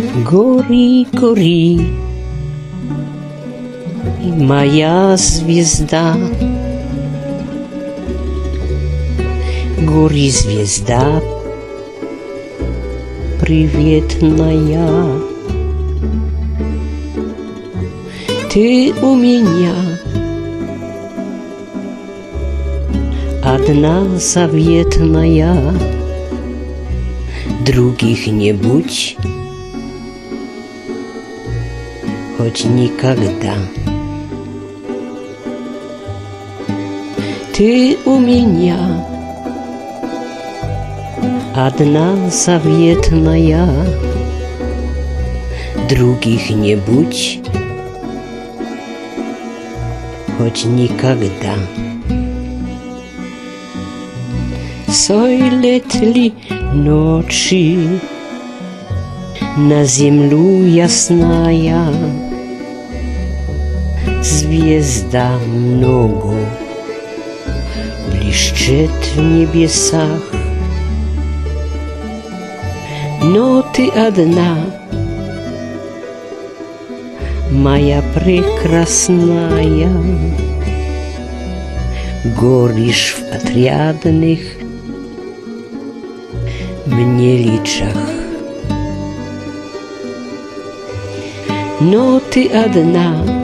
Гори, гори, моя звезда. Гори, звезда, приветная. Ты у меня. Одна заветная, других не будь, хоть никогда. Ты у меня одна заветная, других не будь, хоть никогда. Сойлет ли ночи на землю ясная, Звезда много блещет в небесах, но ты одна, моя прекрасная, горишь в отрядных мне личах. Но ты одна,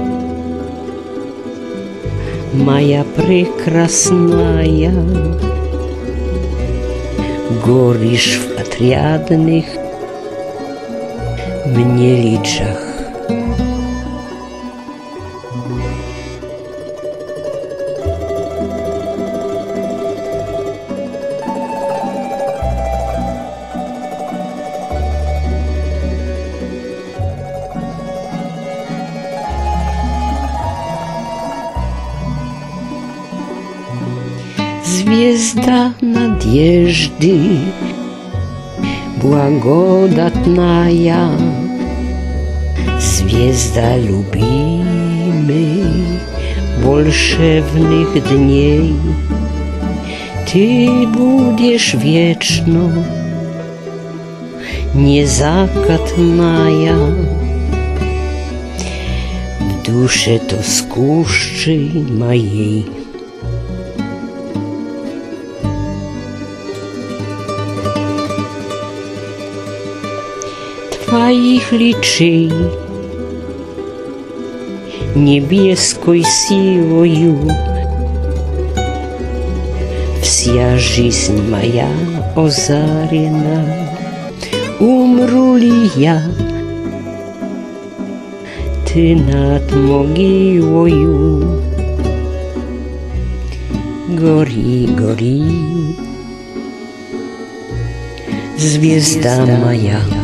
моя прекрасная, горишь в отрядных мне личах. Звезда надежды, благодатная, Звезда любимой волшебных дней. Ты будешь вечно незакатная, В душе тоскущей моей. Твоих личей небеской силою Вся жизнь моя озарена. Умру ли я, ты над могилою Гори, гори, звезда моя.